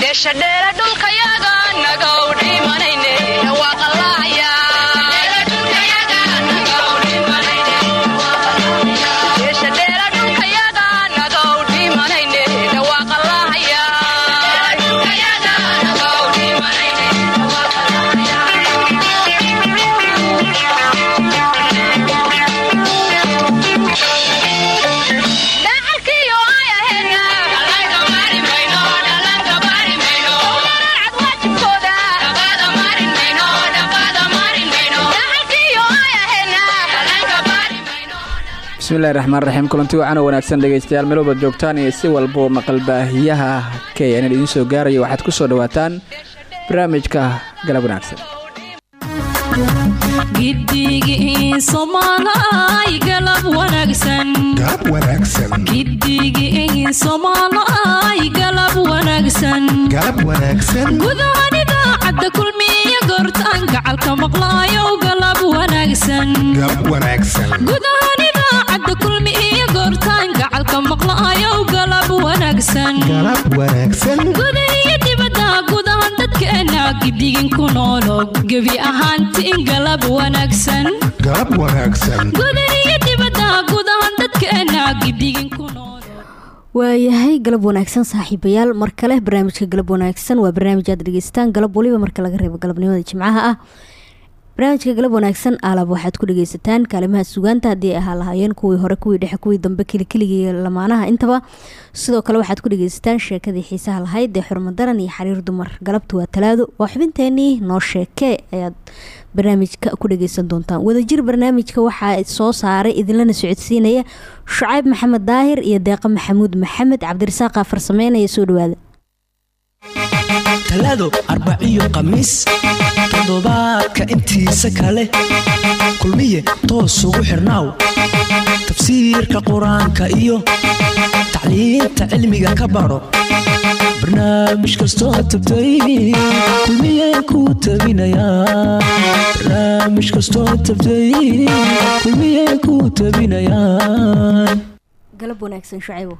dheeshadheela dhulkayaga nagowdhima bismillahi raxmaan raxiim kulanti wacan oo wanaagsan dhegaystayaal meeloobaad joogtaan iyo si walboo maqalbaahiyaha kn idiin soo gaaraya waxaad ku soo dhawaataan barnaamijka galab wanaagsan. Gudahan idaacadda kulmiya goortaan gacalka maqlaayo galab wanaagsan idaacadda kulmi iyo goortaan gacalka maqla'ayow galab wanaagsanguda iyo dibadda gudahan dadkeena gidigin ku noolo gebi ahaantiin galab wanaagsanguda iyo dibadda gudahan dadkeena gidigin ku noolo waayahay galab wanaagsan saaxiibayaal. Mar kale barnaamijka galab wanaagsan waa barnaamij aad dhegeystaan. Galab waliba marka laga reebo galabnimada jimcaha ah barnaamijka galab wanaagsan aalab waxaad ku dhageysataan kaalimaha sugaanta haddii ay ahaa lahaayeen kuwii hore kuwii dhexe kuwii dambe kelikeliga lamaanaha. Intaba sidoo kale waxaad ku dhageysataan sheekadii xiisaha lahayd ee xurmadaran iyo xariir dumar. Galabta waa talaado waa xubinteenii noo sheekee ayaad barnaamijka ku dhageysan doontaan. Wadajir barnaamijka waxaa soo saaray idinlana socodsiinaya shucayb maxamed daahir iyo deeqa maxamuud maxamed. Cabdirasaaq farsameynaya soo dhawaada talaado arbaciyo khamiis toddobaadka intiisa kale. Kulmiye toos ugu xirnaaw. Tafsiirka qur'aanka iyo tacliinta cilmiga ka baro. Barnaamij kastoo tabtay kulmiye kuu tabinayabarnaamij kastoo tabtay kulmiye kuu tabinayaan galab wanaagsan shucaybo.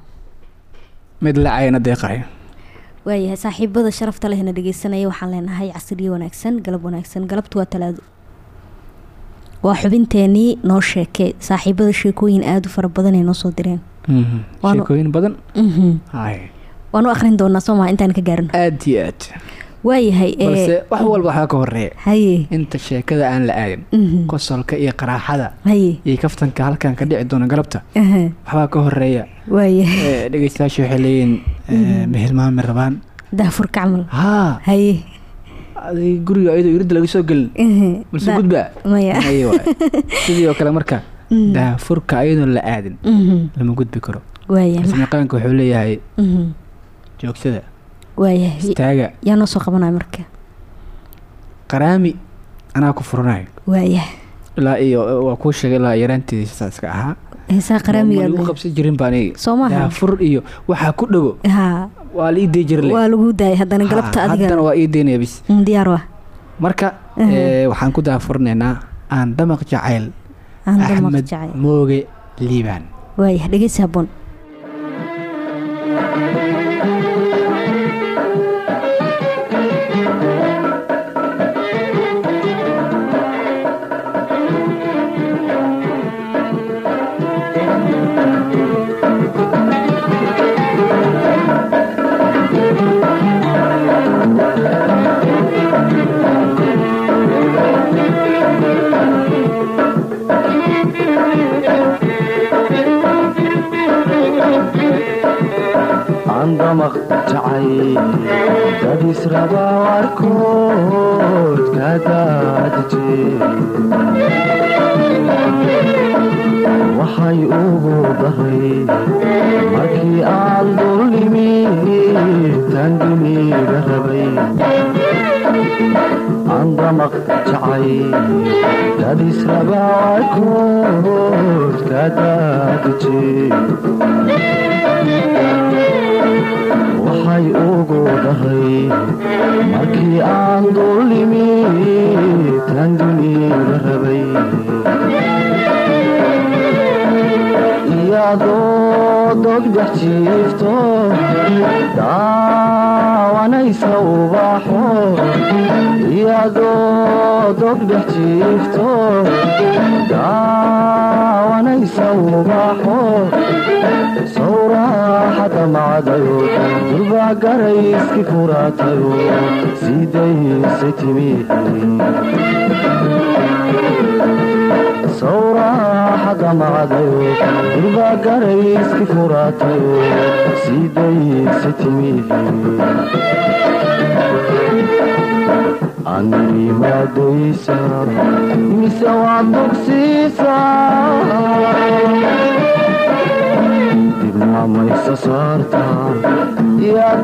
Mid lacayna deeqayo waayahay saaxiibada sharafta lehna dhegeysanaya waxaan leenahay casriyo wanaagsan galab wanaagsan galabtu waa talaado waa xubinteenii noo sheekee. Saaxiibada sheekooyin aada u fara badan ay noo soo direen. Sheekooyin badan? Waanu akhrin doonaa soomaa intaan ka gaarno aad iyo aad waayahay balse wax walba waxaa ka horreeya inta sheekada aan la aadin qosolka iyo qaraaxada iyo kaftanka halkan ka dhici doona galabta waxbaa ka horreeya dhegeystayaasha waxay leeyihiin mehelmaami rabaan. Daafur kacmal haa. Haye. Guriga ayadoo iridda laga soo gelin. Balse gudba maya. Sidii oo kale marka daafurka ayadoo la aadin lama gudbi karo. Ismiqaanka wuxuu leeyahay joogsada yaa noo soo qabanaya marka? Qaraami anaa ku furanayo waayahay ilaa iyo waa kuu sheegay ilaa yaraanteedii saaska ahaa. Heesaa qaraamiga lagu qabsan jirin baan soo maaha daafur iyo waxaa ku dhago. Waa la ii dee jirle waa lagu daayay. Haddana galabta adiga. haddana waa ii deynaya bis. Diyaar waa. Marka waxaan ku daafurnaynaa aan damaq jacayl aan damaq axmed jacayl mooge liibaan. Waayahay dhegeysi habboon andamaq jacay dadis raba warkood ka daadije waxay ugu daray markii aan dulnimi tanginiga rabay andamaq jacay dadis raba warkood ka daadije waxay ugu dhahay markii aan dulimi tanduniga rabay iyadoo dogdax jiifto daawa daawanaysa ubaxo iyadoo dogdhex jiifto daawanaysa ubaxo sawraaxada macdayo durbaa garayski furaatayo sidaysay timihi macdayo durbaa garayski furaatayo sidaysay timihi animadaysa mise waad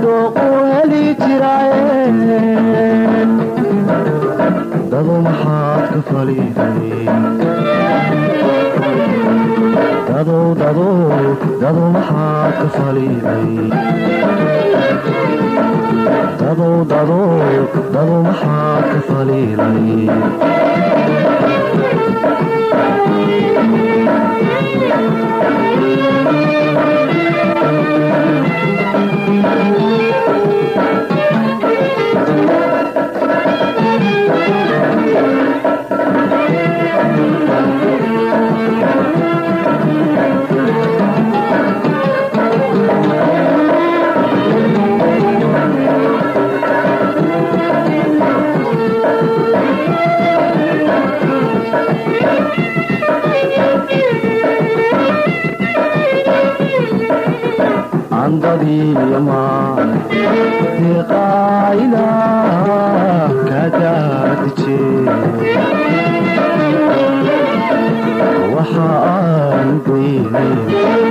dooqu heli jiraaye dado maxaad ka faliday dado maxaad ka faliilay andadiiyama deeqaayla kadaadije waxa aan geynay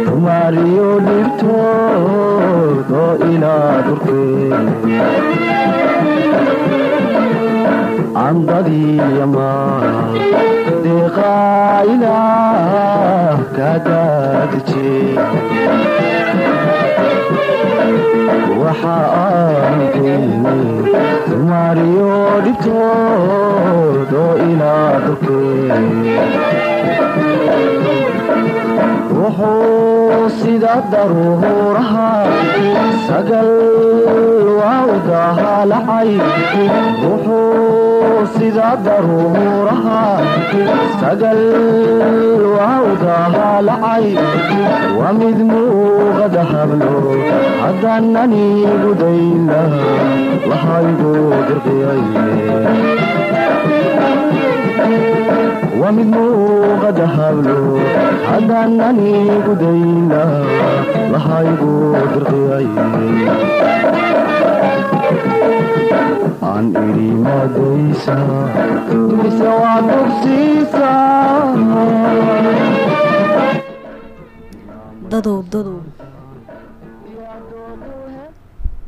tumaariyo dhibtood oo ilaa durkee andadiiyama deeqaayla kadaadije oo ilaa durkee wuxuu sida daruuraha sagal dahaalacay wuxuu sida daruuraha sagal dahaalacay waa mid muuqada hablo haddananigu dayla waxaygu dirqiyaye waa mid muuqada hablo lahaygu idhi madaysa mise dadow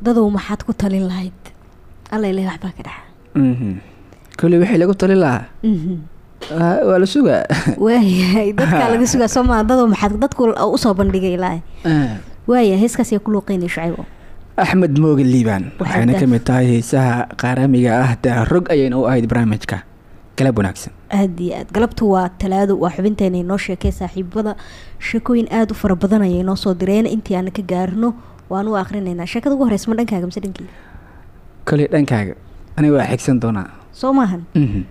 dadow maxaad ku talin lahayd alla ilahi waxbaa ka dhaxa koley wixii lagu tali lahaa. Waa waa la sugaa. Waayahay dadkaa laga sugaa soo maa dadow maxaad dadku u soo bandhigay ilaahay. Waaya heeskaas yaa ku luuqeynaya shucaybo axmed mooge liibaan Waxay waxayna dah- ka mid tahay heesaha qaaramiga ah daarog ayayna u ahayd barnaamijka. Galab wanaagsan. Aad iyo aad galabtu waa talaado waa xubinteena inoo sheekay saaxiibada. Sheekooyin aada u fara badan ayay noo soo direen. Intii aan ka gaarno waan u akrinaynaa sheekada ugu horeysa ma dhankaaga mise dhankeyga koley dhankaaga. Aniga waa xigsan doonaa soo maahan Mhm.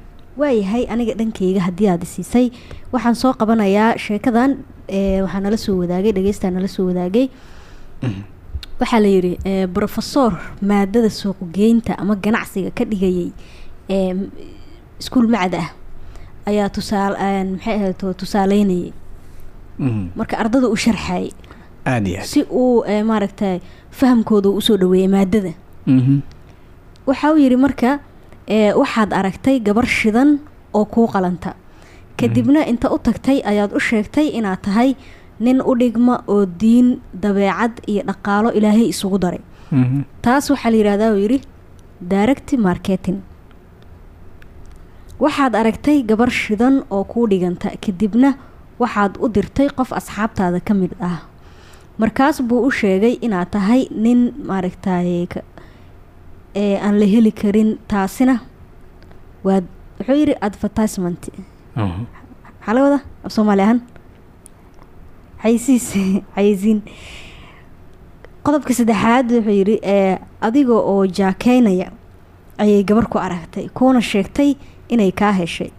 waayahay aniga dhankeyga haddii aad siisay waxaan soo qabanayaa sheekadan ee, waxaa nala soo wadaagay dhageystaa nala soo wadaagay waxaa la yidhi brofesor maadada suuqgeynta ama ganacsiga ka dhigayay iskuul macad ah ayaa tusaal aan maxay ahayd tusaaleynayay Mhm. marka ardada u aad si uu ee, maaragtay fahamkooda u u soo dhaweeyay maadada Mhm. waxa uu yidhi marka ee, waxaad aragtay gabar shidan oo kuu qalanta. Kadibna inta u tagtay ayaad u sheegtay inaad tahay nin u dhigma oo diin dabeecad iyo dhaqaalo ilaahay isugu daray. Mhm. taas waxaa la yidhahdaa uu yidhi direct marketing. Waxaad aragtay gabar shidan oo kuu dhiganta kadibna waxaad u dirtay qof asxaabtaada ka mid ah. Markaas buu u sheegay inaad tahay nin maaragtay ee aan la heli karin taasina waa wuxuu yidhi advertisement. Maxaa la wada af soomaali ahaan. Xaysiis xayisiin qodobka saddexaad wuxuu yidhi ee adiga oo jaakeynaya ayay gabar ku aragtay kuuna sheegtay inay kaa heshay.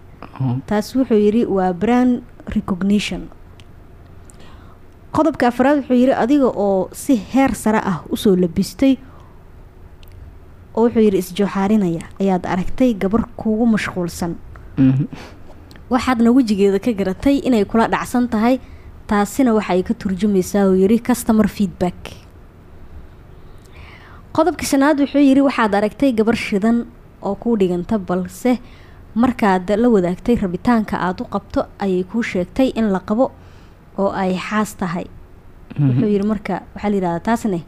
Taas wuxuu yidhi waa brand recognition. Qodobka afraad wuxuu yidhi adiga oo si heer sare ah u soo labistay oo wuxuu yidhi isjooxaarinaya ayaad aragtay gabar kugu mashquulsan. Mhm. waxaadna wejigeeda ka garatay inay kula dhacsan tahay taasina waxay ka turjumaysaa uu yidhi customer feedback. Qodobka shanaad wuxuu yidhi waxaad aragtay gabar shidan oo kuu dhiganta balse markaad la wadaagtay rabitaanka aada u qabto ayay kuu sheegtay in la qabo oo ay xaas tahay. Wuxuu yidhi marka waxaa la yidhahdaa taasne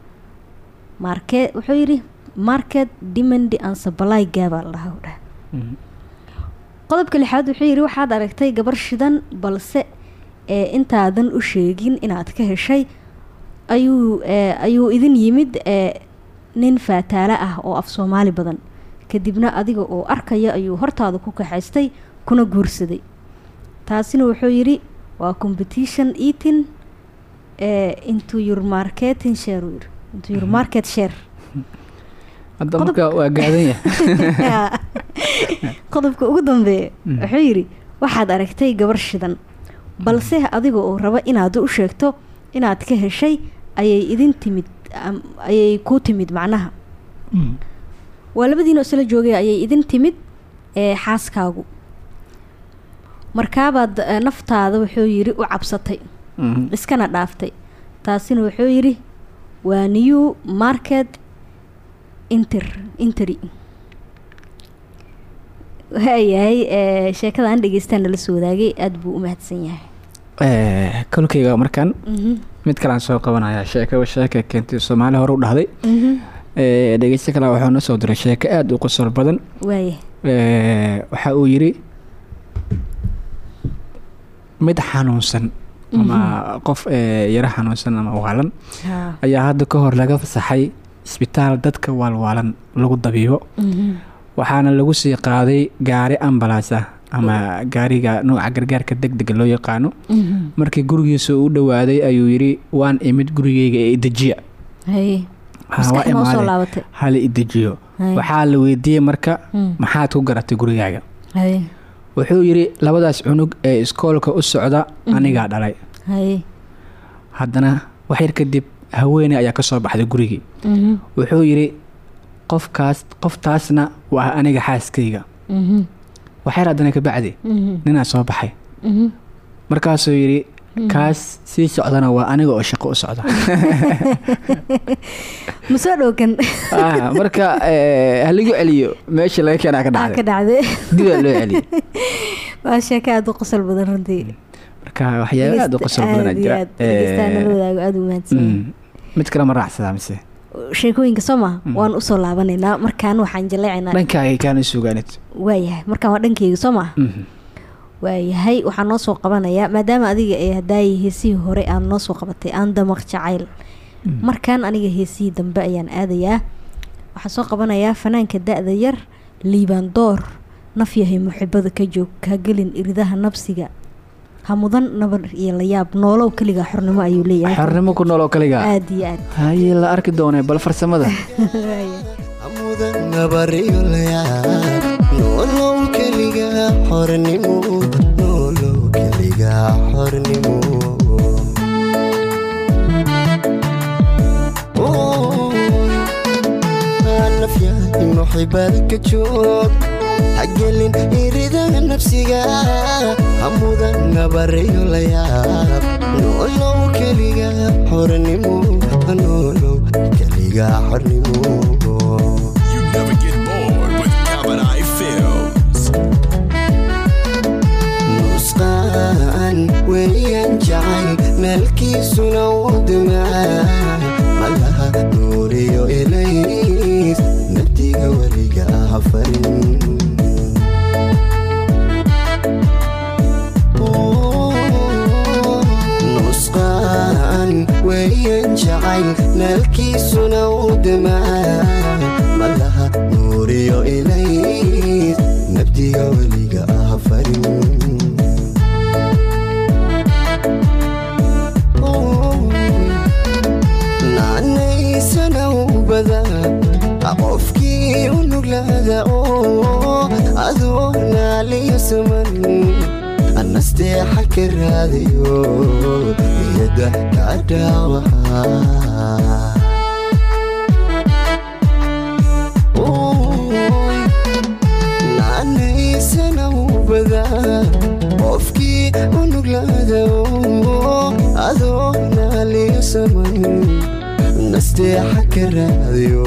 market wuxuu yidhi market demand and supply gaabaa la dhahaa u dhaha Mhm. qodobka lixaad wuxuu yidhi waxaad aragtay gabar shidan balse ee intaadan u sheegin inaad ka heshay ayuu ee, ayuu idin yimid ee, nin faataale ah oo af soomaali badan. Kadibna adiga oo arkaya ayuu hortaada ku kaxaystay kuna guursaday. Taasina wuxuu yidhi waa competition eating ee, into your marketing share uu yidhi. into your market share hadda marka waa gaadan yahay. Qodobka ugu dambeeya Mm. wuxuu yidhi waxaad aragtay gabar shidan. Balse adiga oo raba inaad u sheegto inaad ka heshay ayay idin timid ayay ku timid macnaha. Mhm. waa labadiina oo isla joogay ayay idin timid ee xaaskaagu. Markaabaad naftaada wuxuu yidhi u cabsatay. Mhm. iskana dhaaftay. Taasina wuxuu yidhi waa new market inter interi waayahay ee, sheekada aan dhegeystaan nala soo wadaagay aada buu u mahadsan yahay. Eh, kolkayga markan Mhm, mid kalean soo qabanaya sheekaba sheeka keentay soomaali hore u dhahday. Mhm. Eh, dhegeysto kale wuxuu na soo diray sheeko aada u qosol badan. Eh, waxa uu yidhi mid xanuunsan ama qof eh, yaro xanuunsan ama waalan ayaa hadda ka hor laga fasaxay isbitaal dadka waalwaalan lagu dabiibo. Mhm, waxaana lagu sii qaaday gaari ambalaas ah ama gaariga nooca gargaarka deg dega loo yaqaano. Mhm. markii gurigiisa uu u dhowaaday ayuu yidhi waan imid gurigeyga ee idejiya hala idejiyo waxaa la weydiiyey marka Mm. maxaad ku garatay gurigaaga wuxuu yidhi labadaas cunug ee iskoolka u socda anigaa dhalay. Haddana wax yar kadib haweeney ayaa ka soo baxday gurigii. Mhm, wuxuu yidhi qofkaas qoftaasna waa aniga xaaskayga. Mhm, waxyar haddana ka bacdi. Mhm, ninaa soo baxay. Markaasuu yidhi kaas sii socdana waa aniga oo shaqo u socda. Ma soo dhowkan Ah, marka eh, haligu celiyo meesha laga keenaa ka dhacday. Dhacday. Dibaa loo celiyey waa sheeko aada u qosol badan runtii. Marka waxyaaba aada u qosol jira la Eh, wadaago aada u mahadsan mm, mid kale ma raacsadaa mise? Sheekooyinka soo ma waan u soo laabanaynaa markaan waxaan jaleecaynaa dhankaaga kaana sugaanid waayahay markaan waa dhankeyga soo ma Mhm. waayahay waxaan noo soo qabanayaa maadaama adiga ee hadaayi heesihii hore aan noo soo qabatay aan damaq jacayl. Markaan aniga heesihii dambe ayaan aadayaa waxaan soo qabanayaa fanaanka da-da yar liibaan door naf yahay muxibada ka joog ka gelin iridaha nabsiga ha mudan nabar iyo layaab noolow keliga xornimo ayuu leeyahay. Xornimo ku nool oo kaliga aada iyo aad. Haye la arki doonee bal farsamada. Amudan nabariyo layaab noolow keliga xornimo noolow keliga xornimo. Nafyahay muxibada ka joog hagelin iridaha nafsiga amudan nabariyo layaab noolow keliga xornimo noolow keliga xornimo nusqaan jacayl malaha nuuriyo elays naftiga weliga ha farin jacayl naalkiisuna u dhimaa malaha nuuriyo ilays nabdiga weliga ah farin u badaa qofkii u nuglaada oo adoo naaliyo saman nasteexa ka raadayo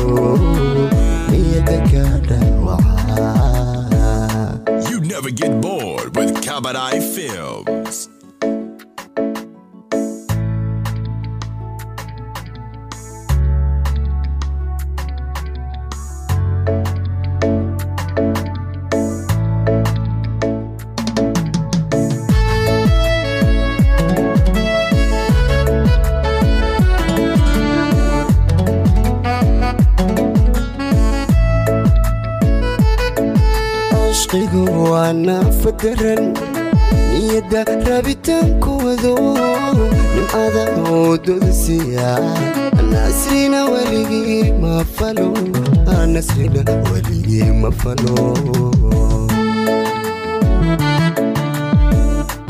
iyada kaa dhaawaca You never get bored with Kabadai Films. cashqigu waa naafadaran niyadda rabitaanku wado nimcada oododsiya nasrina weligii ma falo nasrina weligii ma falo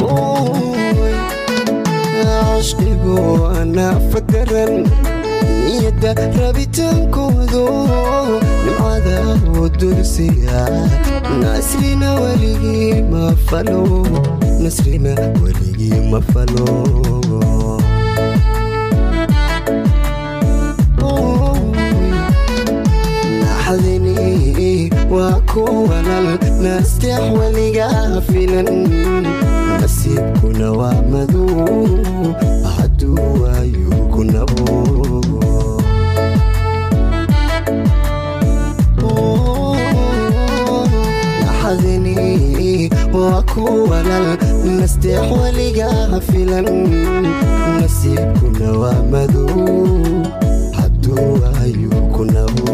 Ooy, cashqigu waa naafadaran niyadda rabitaankoodo nimcada udursiya nasrina weligii ma falo nasrina weligii ma falo waa kuwanal nasteex weligaa filan nasiibkuna waa madow hadduu waayu ku nabo waa kuwanal nasteex weligaa filan nasiibkuna waa madow hadduu waayu ku nabo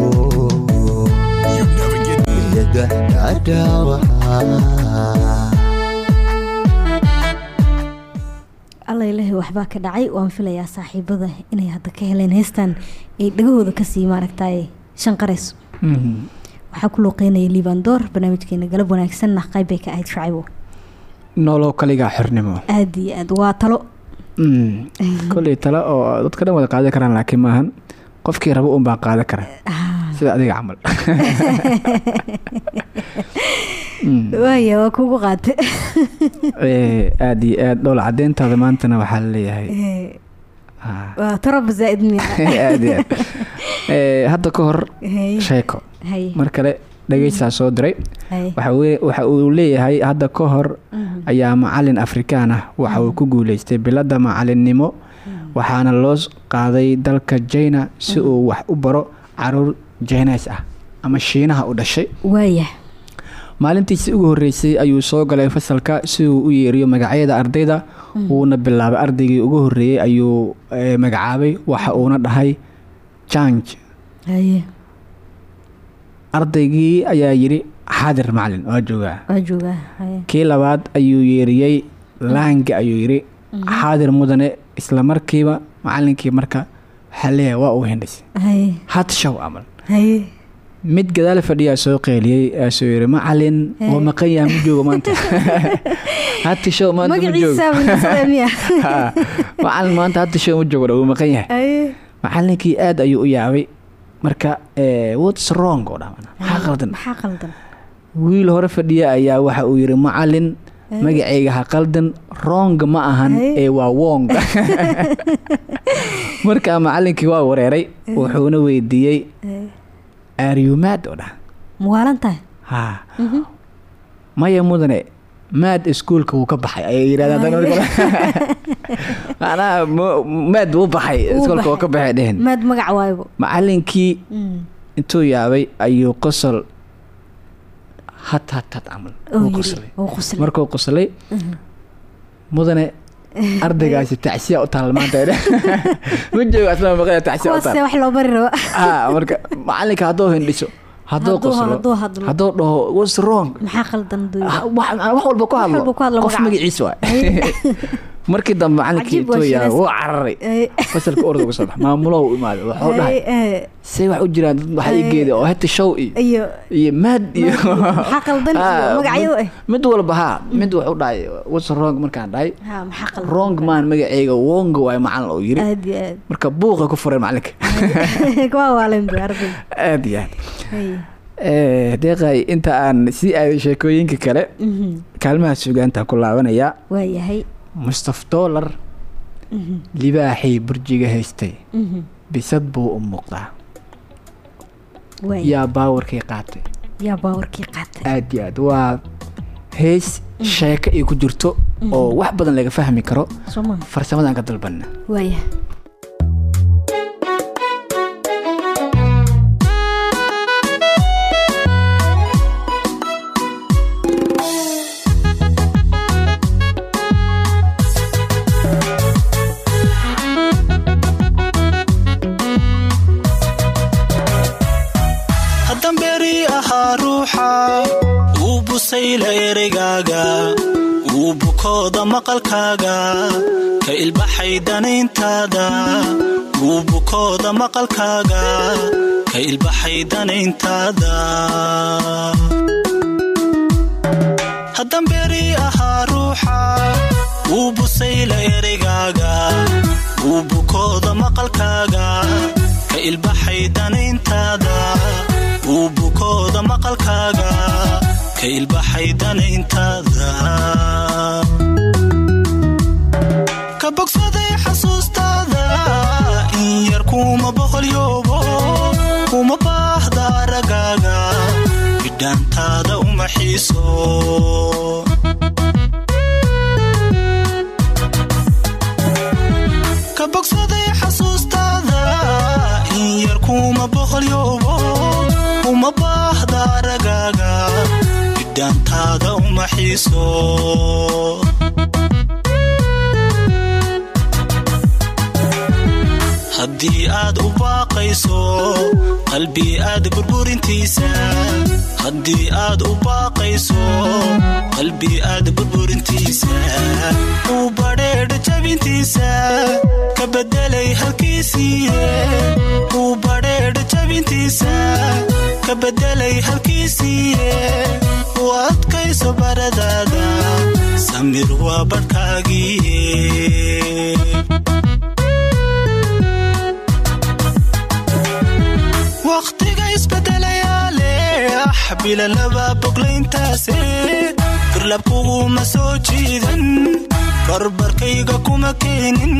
You never get iyada kaa dhaawaca alla ilaahay waxbaa ka dhacay waan filayaa saaxiibada inay hadda ka heleen heestan ay dhagahooda ka sii maaragtay shanqarayso waxaa ku looqeynaya liibandoor barnaamijkeena galab wanaagsanna qayb bay ka ahayd shacaybo. Noolow kaligaa xornimo aada iyo aad waa talo. Mm. koley tale oo dadka dhan wada qaadan karaan laakiin maahan qofkii rabo un baa qaadan kara sida adiga camal. Mm. waaya waa kugu qaate Eh, aada iyo aad dhowl cadeyntaada maantana waxaa la leeyahay Ah, waa taraba zaaid miya. Aad Eh, hadda ka hor sheeko. Mar kale dhegeysaa soo diray. Waxa uu leeyahay hadda ka hor ayaa macalin afrikaan ah. Waxa uu ku guuleystay biladda macalinnimo waxaana loo qaaday dalka jina si uu wax u baro carruur jines ah ama shiinaha u dhashay. Maalintiisi ugu horreysay ayuu soo galay fasalka si uu u yeeriyo magacyada ardayda. Wuuna bilaabay ardaygii ugu horreeyey ayuu eh, magacaabay. Waxa uuna dhahay janj ardaygii ayaa yidhi xaadir macalin waa joogaa kii labaad ayuu yeeriyey laangi ayuu yidhi xaadir mudane isla markiiba macalinkii marka waxaa leeyahay waa uu hindhisay. Haye had show amal. Mid gadaal fadhiyaa soo qeeliyey aasuu yidhi macalin waa maqan yaha ma joogo maanta. Hati show maanta ma joogo. Macalin maanta hati show ma joogo wuu maqan yahay macalinkii aad ayuu u yaabay. Marka eh, whats wrong oo dhaa maxaa qaldan? Wiil hore fadhiya ayaa waxa uu yidhi macalin magacayga ha qaldan wrong ma ahan ee waa wong marka macalinkii waa wareeray wuxuuna weydiiyey aryumaad oo dhah muwaalan tahay? Ha. Maya mudane maad iskuulka wuu ka baxay ayay kale. macnaha maad wuu baxay iskuulka wuu ka baxay dhehen. Maad magac waaybo macalinkii intuu yaabay ayuu qosol hat hat hat camal wuu qoslay markuu qoslay mudane ardaygaasi tacsiya u taal maanta. Ma joogo asla maqaya tacsiya u taal. Wax loo bari rabo. Ah marka macalinka hadduu hindhiso hadduu dhaho duuyo Ah, wax wax walba ku hadlo. qof magaca. magaciisa waa markii dambe macalinkii tooya wuu cararay fasalka orda uga soo bax maamulo u imaaday waxuu dhahay. say wax u jiraan dad waxa ii geeda oo hata show iyo. Iyo maad iyo. Ah, mid walba haa mid wuxuu dhahay what's wrong markaan dhahay. Wrong man magaceyga wonga waay macalin oo yiri. Marka buuqa ku fureen macalinka aad iyo aad deeqay inta aan sii aaday sheekooyinka kale Mhm. kaalmaha sugaanta ku laabanaya waayahay mustaf dollar. Libaaxii burjiga haystay. Mhm. bisad buu u muuqdaa. Yaa baawarkii qaatay. Yaa baawarkii qaatay. Aad iyo aad. Waa hees sheeko ay ku jirto oo wax badan laga fahmi karo. Farsamadan ka dalbanna. Waaya busayla ereygaaga uu bukooda maqalkaaga ka ilbaxay danayntaada uu bukooda maqalkaaga ka ilbaxay danayntaada. Haddan beri ahaa ruuxa uu busayla ereygaaga uu bukooda maqalkaaga ka ilbaxay danayntaada uu bukooda maqalkaaga ka bogsaday xasuustaada in yar kuma boqolyoobo kuma baahda aragaaga bidhaantaada uma xiiso bidhaantaada uma xiiso haddii aad u baaqayso qalbi aad burburintiisa. Haddii aad u baaqayso qalbi aad burburintiisa. Uu badheedha jabintiisa ka bedelay halkiisiiye uu badheedha jabintiisa ka bedelay halkiisiiye u adkayso baradaada samir waa badhkaagiiye wakhtiga isbedelayaale ah bila laba boglayntaase firlabkuguma soo jiidan barbarkayga kuma keenin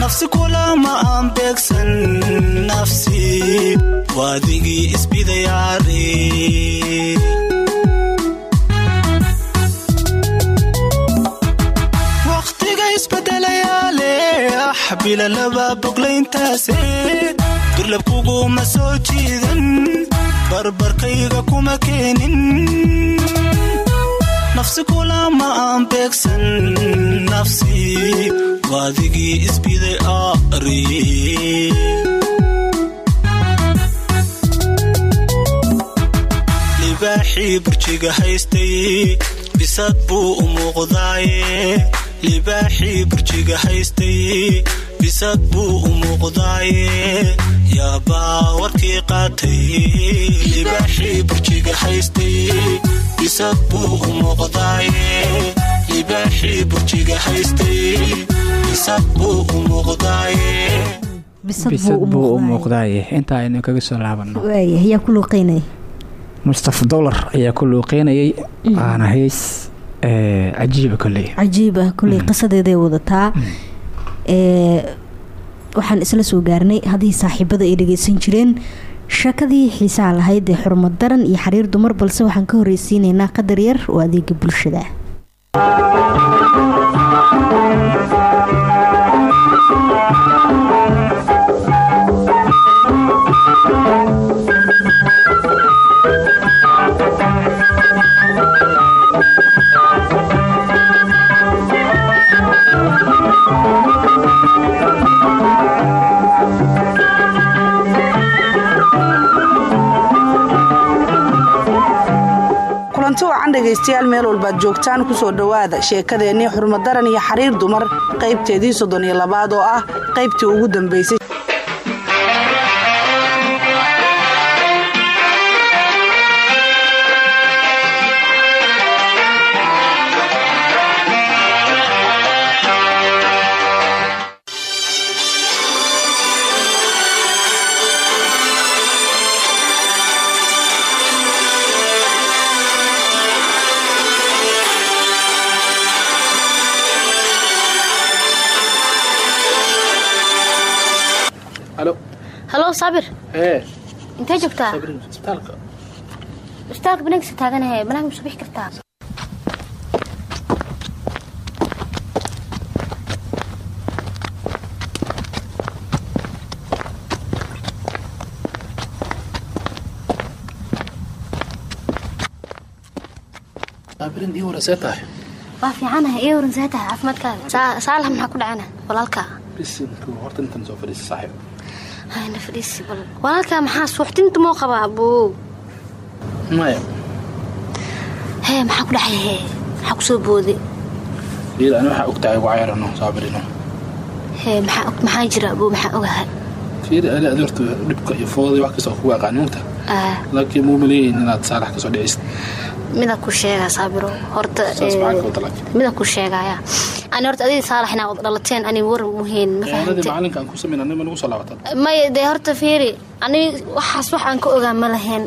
nafsi kulama aan beegsan nafsi waadigii isbidayaare wakhtiga isbedelayaale ah bila laba boglayntaase durlabkuguma soo jiidan barbarkayga kuma keenin nafsi kulama aan beegsan nafsi waadigii isbiday aari libaaxii burjiga haystay bisad buu u muuqdaaye libaaxii burjiga haystay bisad buu u muuqdaaye yaabaa warkii qaatay libaaxii burjiga haystay bisad buu u muuqdaaye libaaxii burjiga haystay bisad buu u muuqdaaye bisad bisad buu u buu u muuqdaa muuqdaaye inta aynu kaga soo luuqeynaya mustafa dollar ayaa ku luuqeynayay. Waana heys eh, cajiiba kolley cajiiba kulley qisadeeday wadataa. Ee waxaan isla soo gaarnay. Haddii saaxiibada ay dhageysan jireen shakadii xiisaha lahayd ee xurmad daran iyo xiriir dumar balse waxaan ka horreysiinaynaa qadar yar oo adeega bulshada Thank you. Kulanti wacan dhegaystayaal meel walbaad joogtaan ku soo dhowaada sheekadeennii xurmadaran iyo xariir dumar. Qaybteedii soddon iyo labaad oo ah qaybtii ugu dambaysay halo saabir ee intee joogtaa? Isbitaalka? Banaankiisa taaganahe banaanka ma soo bixi kartaa ii waa fiicanahay iyo waran see tahay caafimaadkaada Saa- saalax maxaa ku dhacana walaalka bisinka horta intan soo fadhiisa saaxiib hayna fadhiisi bal. Walaalka maxaa suuxdinta moo qabaa buu maya. Hee maxaa ku dhacay? Hee maxaa ku soo booday? Iyada ani waxaa ogtahay wacayarano saabirino hee maxaa jira buu maxaa ogahay? Fiiri ali adi horta dhibka iyo foodii wax kasta kugu aqaan mugta Ah, laakiin muu maleeyihin inaad saalax ka soo dhicist mida ku sheegaa saabiro horta mida ku sheegaya ani horta adii saalax inaa wada dhalateen ani war muhiin ma ciyaadadii fahante macalinka aan ku samayn anima nagu soo laabatan maya dee horta fiiri ani waxaas waxaan ka ogaa ma lahayn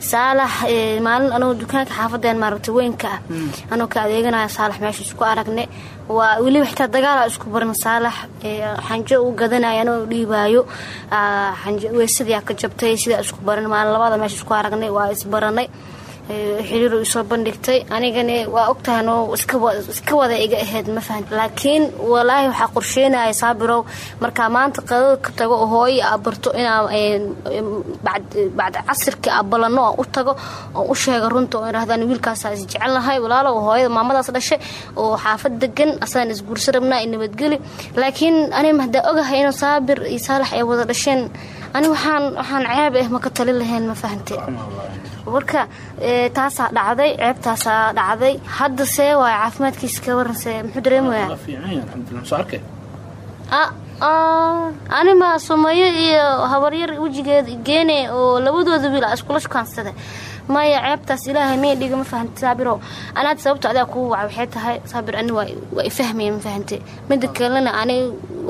saalax ee, maalin anoo dukaanka xaafadeen maaragtay weynka ah. Anoo ka adeeganaya saalax meesha isku aragne. Waa weliba xitaa dagaala isku baran saalax ee, xanjo u gadanaya anoo dhiibaayo. Aa, xanjo weysadiyaa ka jabtay sidaa isku baran maalin labada meesha isku aragnay waa isbaranay ee, xiriiru isoo bandhigtay. Anigani waa ogtahay noo iska wa- iska wada iga ahayd ma fahan laakiin walaahi waxaa qorsheynaya saabirow markaa maanta qadada ka tago oo hooyo aa barto inaa bacd aa ballanno aan u tago oon u sheega runta oo idhahdaan wiilkaasaa is jecelnahay walaalo oo hooyada maamadaas dhashay oo xaafad degan asaan isguursa rabnaa i nabadgeli laakiin aniga haddaa ogahay inuu saabir iyo saalax ay wada dhasheen ani waxaan waxaan ceeb ah ma ka talin lahayn ma fahante marka ee, taasaa dhacday ceebtaasaa dhacday. Hadda see waay caafimaadkiisa ka waran see muxuu dareemayaa Ah, ah, anima sumayo iyo habaryar wejigeeda geene oo labadooda wiil a iskula shukaansaday maya ceebtaas ilaahay miya dhiga? Ma fahante saabiro. Anaad sababta adaa kuu waca waxay tahay saabir ani waa waa ifahmaya ma fahante mida kalena ani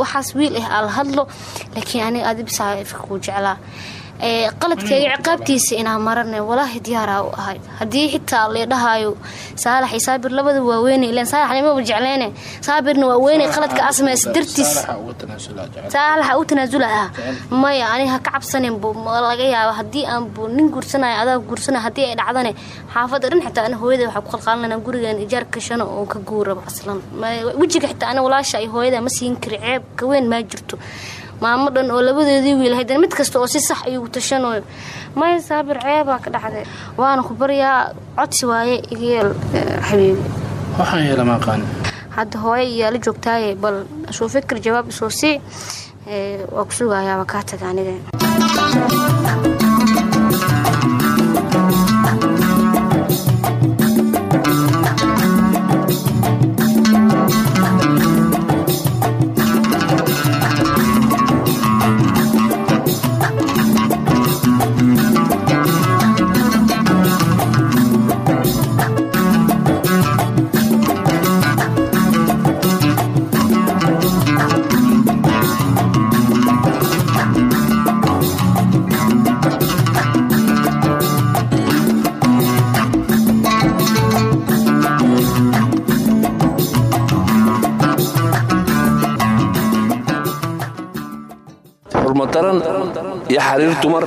waxaas wiil ah aan la hadlo laakiin ani adi bisaa ifka kuu jeclaa ee qaladkayga ciqaabtiisa inaa marane walaahi diyaaraa u ahay. Haddii xitaa leedhahaayo saalax iyo saabir labada waaweyne ilan saalax nimaba jecleene? Saabirna waa weyne qaladka asmaysa dartiis saalaxa u tanaasula ah maya ani ha ka cabsanin bu ma laga yaabo haddii aan bu nin guursanayo adaa guursanay haddii ay dhacdane xaafadda dhan xitaa ana hooyada waxaa ku qalqaalinana gurigan ijaar kashano oo ka guuraba aslan. Wejiga xitaa ana walaasha ay hooyada ma siin kari ceeb ka weyn maa jirto maamo dhan oo labadeedii wiil haydana mid kasta oo si sax igu tashanayo. Maya saabir ceebaa ka dhacday. Waana ku baryaa codsi waaye iga yeel eh, xabiibi waxaan yeela ma aqaan hadda hooyo iyaa la joogtaaye bal soo fikir jawaab isoo sii waa ku sugayaa waa kaa taga aniga xariir dumar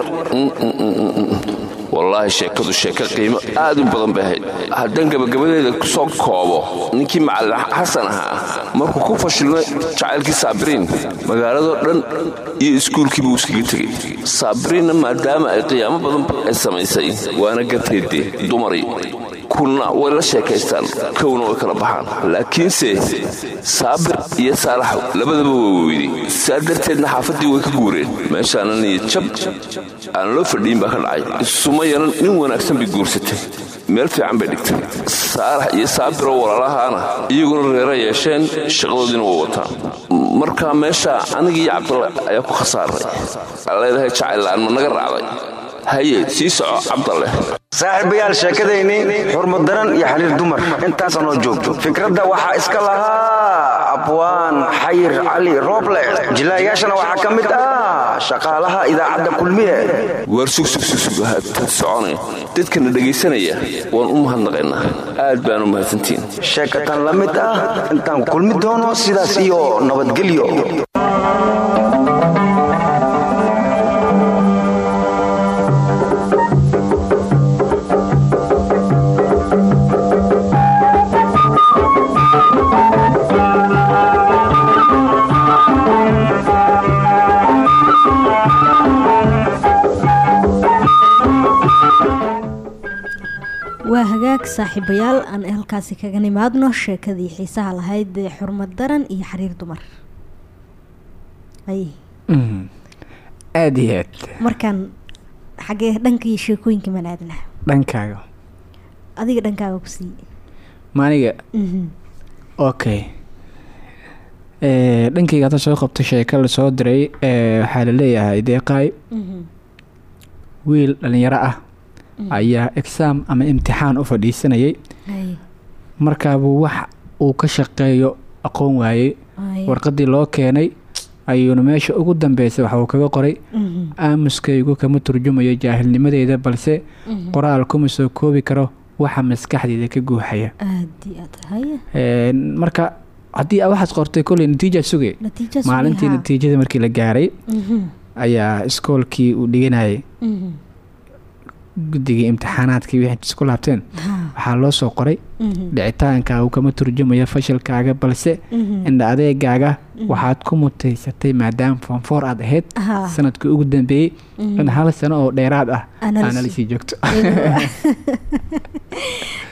wallaahi sheekadu sheeko qiimo aad u badan bay ahayd. Haddaan gebagabadeeda ku soo koobo ninkii macalin xasan ahaa markuu ku fashilmay jacaylkii saabiriin magaaladoo dhan iyo iskuulkii buu iskaga tegey. Saabiriinna maadaama ay qiyaamo badan ay samaysay waana gadkeedee dumari kunna way la sheekaystaan. Kowna way kala baxaan. Laakiinse saabir iyo saalax labadaba waa weyday saa darteedna xaafaddii way ka guureen. Meeshaana niyo jab aan loo fadhiyin baa ka dhacay. Sumayana nin wanaagsan bay guursatay. Meel fiican bay dhigtay. Saalax iyo saabiroo walaalahaana iyaguna reera yeesheen shaqadoodiina waa wataan. Marka meesha anigii cabdalla ayaa ku khasaaray leedahay jacaylaan ma naga raacday haye sii soco cabdalle saaxiibayaal sheekadayni xurmadaran iyo xaliir dumar. Intaasa noo joogto fikradda waxaa iska lahaa. Abwaan xayir cali rooble jilaayaashana waxaa ka mid ah. Shaqaalaha idaacadda kulmiye. Waar sugsugsugsugahad soconay dadkana dhegaysanaya waan u mahadnaqaynaa. Aad baan u mahadsantiin. Sheekatan la mid ah. Intaan kulmi doono sidaas iyo nabadgelyo waa hagaag saaxiibayaal aan halkaasi kaga nimaadno sheekadii xiisaha lahayd ee xurmad daran iyo xiriir dumar. Ay. Aada iyo aad. Markaan xagee dhankii sheekooyinka maan aadnaa dhankaaga. Adiga dhankaaga ku siiye maaniga Mhm. okay Eh, dhankayga hadda soo qabta sheeko la soo diray eh, waxaa la leeyahay deeqaay Mhm. wiil dhalinyaro ah ayaa exam ama imtixaan u fadhiisanayay Ay. markaabuu wax uu ka shaqeeyo aqoon waayey Ay. warqadii loo keenay ayuuna meesha ugu dambeysay waxa uu kaga qoray Mhm. aamuskaygu kama turjumayo jaahilnimadeeda balse Mhm. qoraal kuma soo koobi karo waxa maskaxdeeda ka guuxaya marka haddii aa waxaas qortay kolley natiija suge Natiijo suge, maalintii natiijada markii la gaaray Mhm. ayaa iskoolkii uu dhiganayay. Guddigii imtixaanaadkii wixii isku laabteen. Waxaa loo soo qoray Mhm. dhicitaankaagu kama turjumayo fashilkaaga balse Mhm. indha adeegaaga Mhm. waxaad ku mutaysatay maadaama foonfoor aad ahayd sannadkii ugu dambeeyey. In hal sano oo dheeraad ah Aana la aana sii- la sii joogto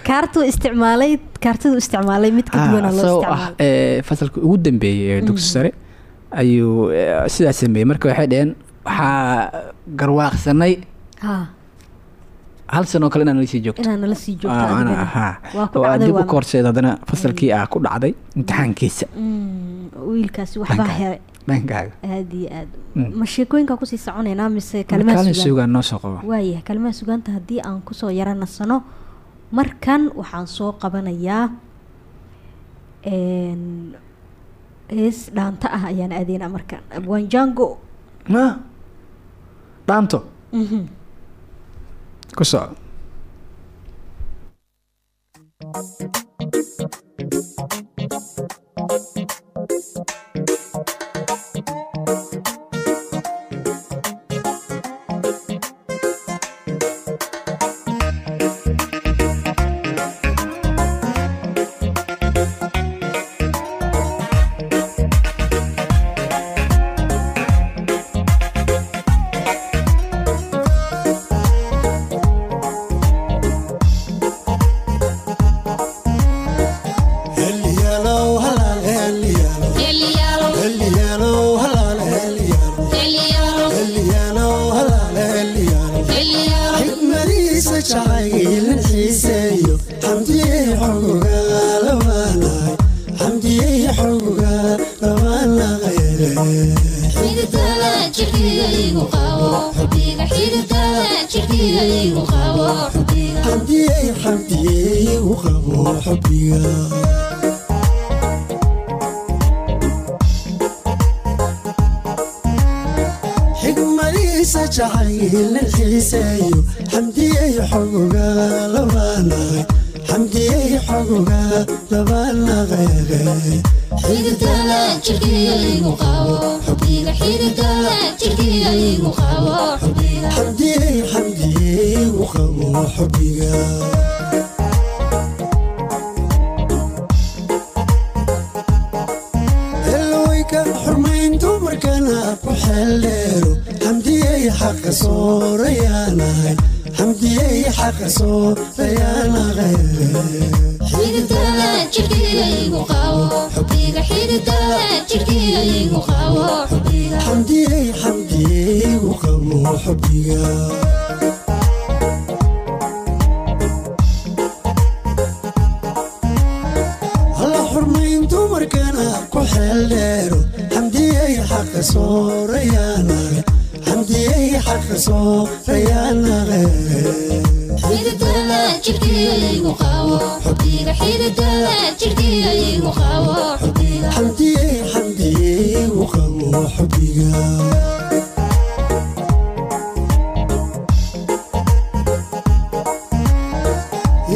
kaartuu isticmaalay kaartiduu isticmaalay mid ka duwana loo isagoo ah isticmaalay ee, fasalka ugu dambeeyey ee dugsi sare ayuu ee, sidaas sameeyey. Marka waxay dhaheen waxaa garwaaqsanay hal sanoo kale inaa nala sii joogto Ah, ana adigana. ahaa. Waa ku oo aad dhacday dib u waa koorseed haddana fasalkii ah ku dhacday imtixaankiisa. Mm, wiilkaasi waxbaa aad iyo aad. Mm. ma sheekooyinkaa ku sii soconaynaa mise kaalin kalimaha sugaan noo soo qabo. Waayahay kalimaha sugaanta haddii aan ku soo yara nasano markan waxaan soo qabanayaa hees dhaanta ah ayaan aadeynaa markan abwaanjango dhaanto? Mhm. Ku soco xikmadiisa jacaylan xiiseeyo xamdiyey xoguga labaanahay xamdiyey xoguga labaanaqayre xamdiyey xamdiyey u qabo xubbiga elwayka xurmayn dumarkana ku xeeldheero xamdiyey xaqa soorayaanahay xamdiyey xaqa soo jirkiga igu qabo xubbiga xididada jirkiga igu qabo xubbiga xamdiyey xamdiyey igu qabo xubbiga alla xurmayn dumarkana ku xeel dheero xamdiyey xaqa soo rayaanaqa xamdiyey xaqa soo rayaanaqa xididada jirkiga igu qabo xubbiga xididada jirkiga igu qabo xubbiga xamdiyey xamdiyey igu qabo xubbiga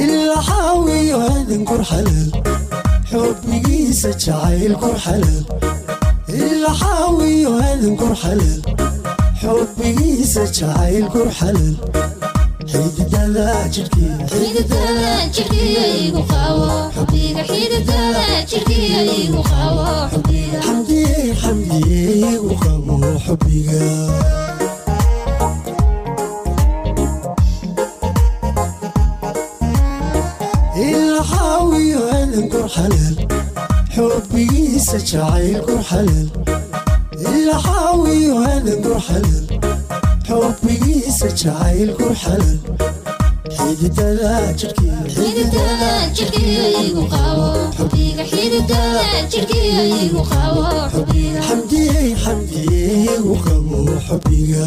ilaa xaawiyo aadan kur xalaal xubbigiisa jacayl kur xalaal ilaa xaawiyo aadan kur xalaal xubbigiisa jacayl kur xalaal xididada igu qabo. Xubbiga xididada jirkiga igu qabo. Xubbiga xamdiyey xamdiyey igu qabo xubbiga ilaa xaawiyo aadan kur xalaal xubbigiisa jacayl kur xalaal ilaa xaawiyo aadan kur xalaal xubbigiisa jacayl kur xalaal xididada xubbiga xamdiyey igu qabo xubbiga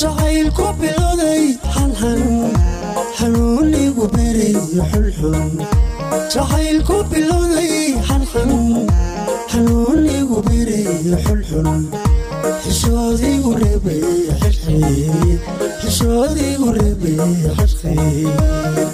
jacaylku bilowday xanxan xanuun igu beray xulxun beray xulxun xishoodigu reebay xirxir xishoodigu reebay xirxir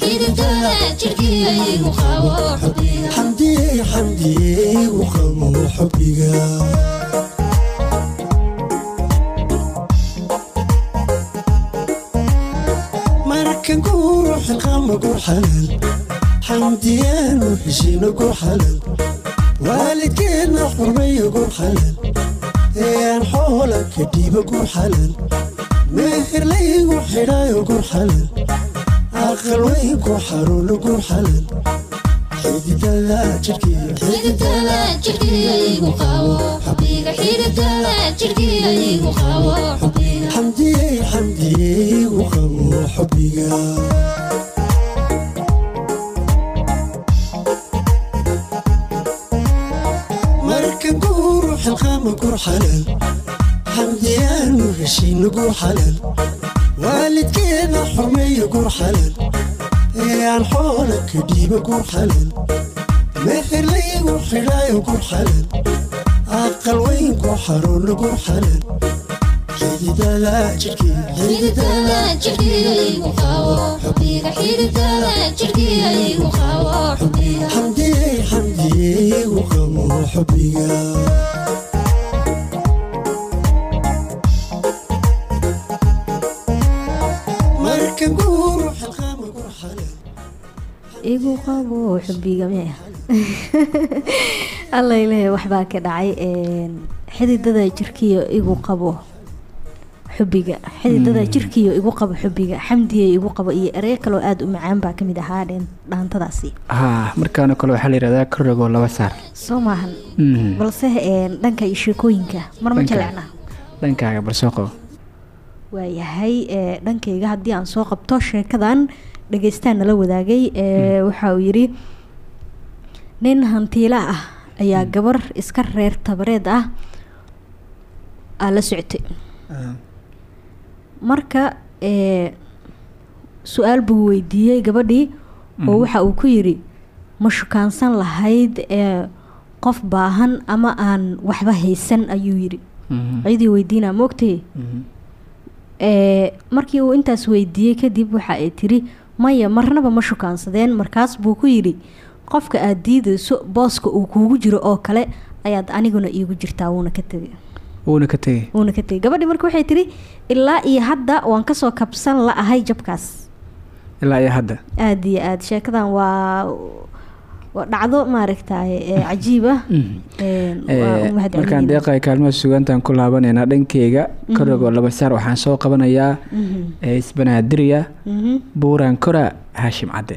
xididada jirkiga igu qabo xubbiga xamdiyaanu heshiino xalaal waalidkeedna xurmayo ee aan xoola ka dhiibo gur xalaal meher laygu xidhaayo gur xalaal aqal weyn ku xaruuno igu qabo xubbiga xamdiyaanu heshiino gur xalaal waalidkeedna xurmeeyo gur xalaal ee aan xoola ka dhiibo gur xalaal meher laygu xidhaayo gur xalaal aqal weyn ku xaruuno gur xalaal xididada jirkiga igu qabo xubbiga igu qabo xubiga miya alla ilaahay waxbaa ka dhacay xididada jirkiyo igu qabo xubiga xididada jirkiyo igu qabo xubiga xamdiya igu qabo iyo ereyo kaloo aada u macaan baa ka mid ahaa dhaantadaasi. Haa markaana kale waxaa la yihahdaa korragoo laba saar. Soo maahan. Mhm. balse dhanka iyo sheekooyinka mar ma Dhanka. jalecna dhankaaga balsoo qabo waayahay dhankayga haddii aan soo qabto sheekadan dhageystaan nala wadaagay ee waxa uu yidhi nin hantiila ah ayaa gabar iska reer tabareed ah aa la socotay. Marka ee su'aal buu weydiiyey gabadhii oo waxa uu ku yidhi ma shukaansan lahayd ee qof baahan ama aan waxba haysan ayuu yidhi. Cidii weydiinaa moogtay. Ee markii uu intaas weydiiyey kadib waxa ay tiri maya marnaba ma shukaansadeen markaas buu ku yidhi qofka aada diidayso booska uu kuugu jiro oo kale ayaad aniguna iigu jirtaa wuuna ka tegay wuuna ka tegay wuuna ka tegay gabadhii marka waxay tiri ilaa iyo hadda waan ka soo kabsan la ahay jabkaas. Ilaa iyo hadda. Aada iyo aada sheekadan waa waa dhacdo maaragtay ee cajiib ah. Waa u markaan deeqay kaalmaha sugaantaan ku laabanayna dhankeyga Mhm. korogoo laba saar waxaan soo qabanayaa Mhm. ee isbanaadiriya buuraan kora haashim cadde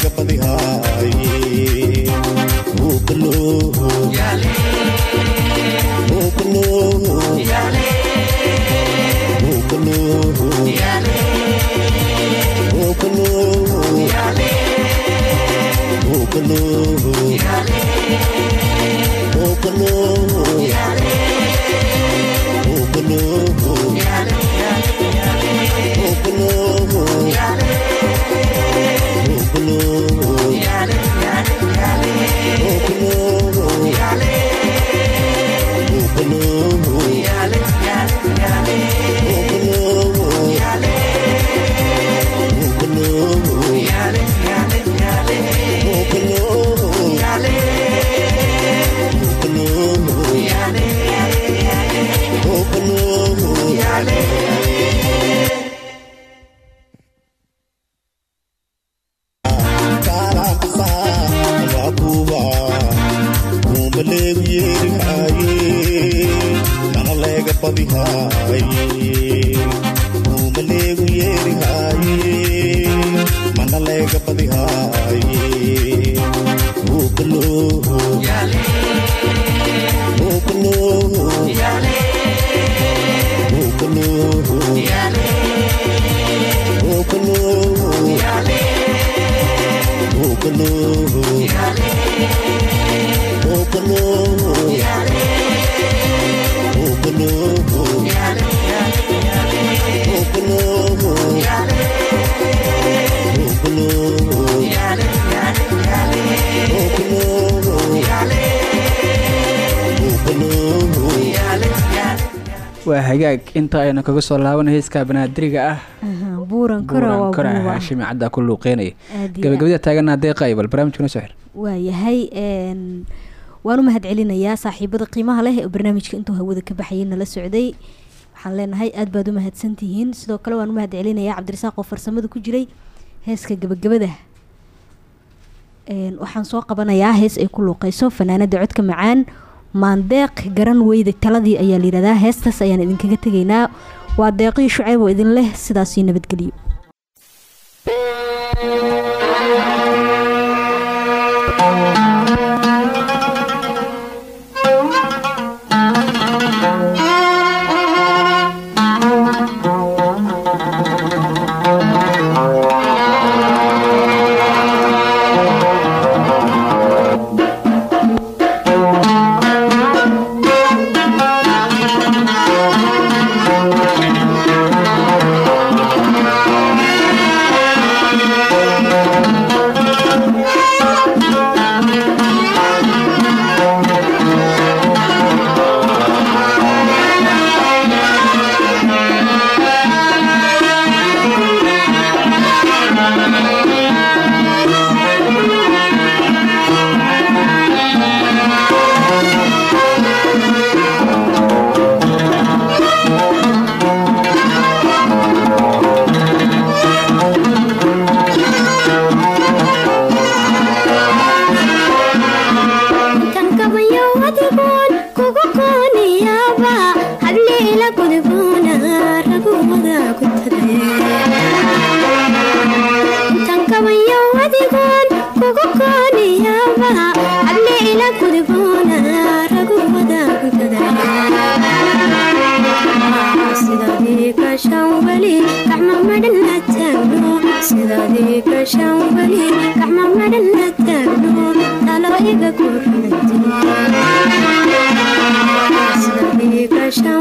mana leega badihaaye hagaag inta aynu kaga soo laabanay heeskaa banaadiriga ah. Buuran kora waa kora buuba haashimi cadda ku luuqeynaya iyo gabagabada taaganaa deeqa bal barnaamijkuna soo xir. Waayahay een, waan u mahad celinayaa saaxiibada qiimaha leh ee barnaamijka intuu hawada ka baxayay nala socday. Waxaan leenahay aad baad u mahadsantihiin. Sidoo kale waan u mahad celinayaa cabdirasaaq oo farsamada ku jiray heeska gabagabada. Een, waxaan soo qabanayaa hees ay ku luuqeyso fanaanada codka macaan maandeeq garan weyda taladii ayaa layidhahdaa heestaas ayaan idinkaga tegaynaa. Waa deeqii shuceyb oo idin leh sidaasii nabadgelyo talo iga sidadii kashan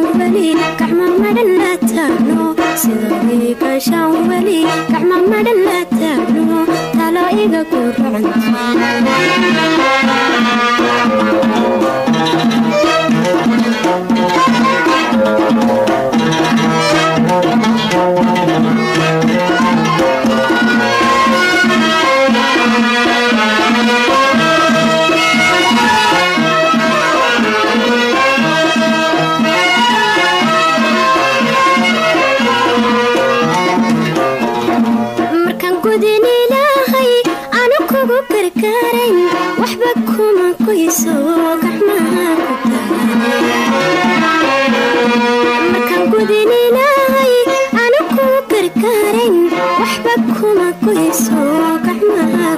qoyso gacmaha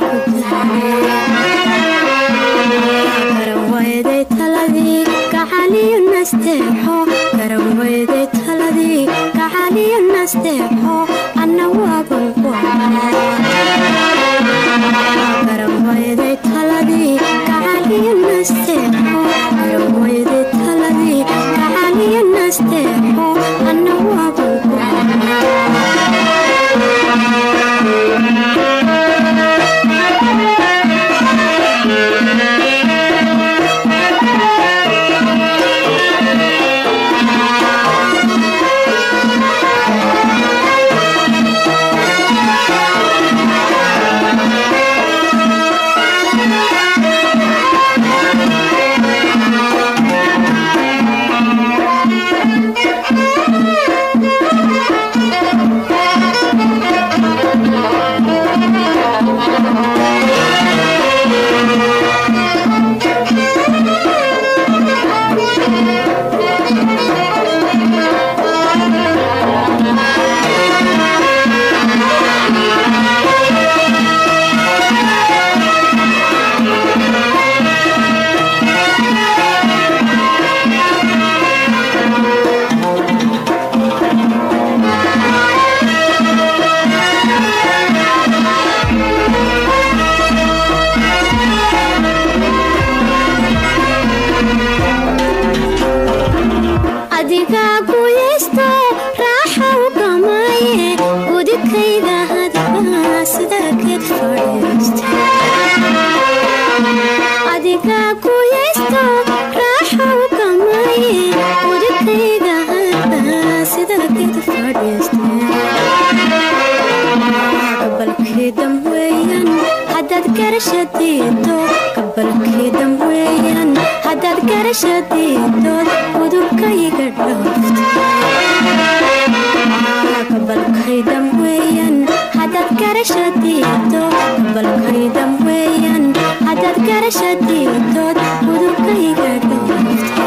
haddaad garasha diidood udubkayga dhoofto